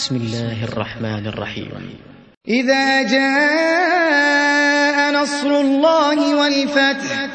بسم الله الرحمن الرحيم. إذا جاء نصر الله والفتح